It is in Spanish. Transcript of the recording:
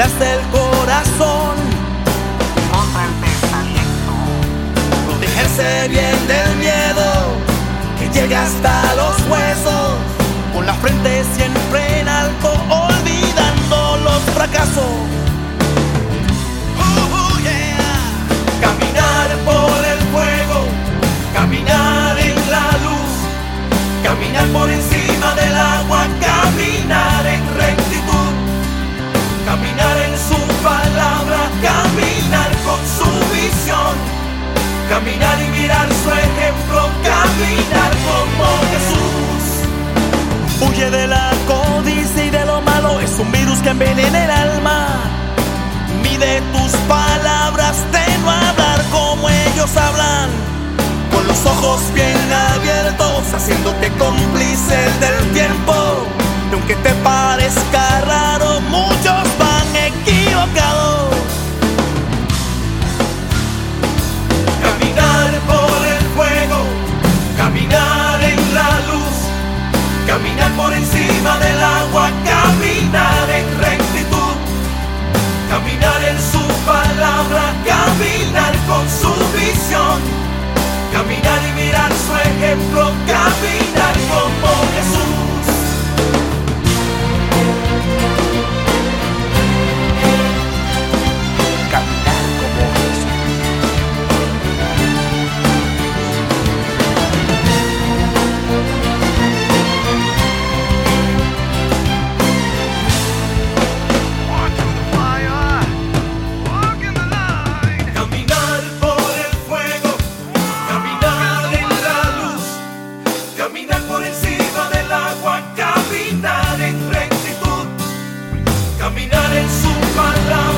vendaste el corazón. Contra el desaliento. Protegerse bien del miedo que llega hasta los huesos. Con la frente siempre en alto, olvidando los fracasos. Oh, yeah. Caminar por el fuego, caminar en la luz, caminar por encima del agua, caminar en caminar en su palabra, caminar con su visión, caminar y mirar su ejemplo, caminar como Jesús. Huye de la codicia y de lo malo, es un virus que envenena el alma. Mide tus palabras de no hablar como ellos hablan. Con los ojos bien abiertos, haciéndote cómplice del tiempo. Aunque te parezca olvidar en su palabra.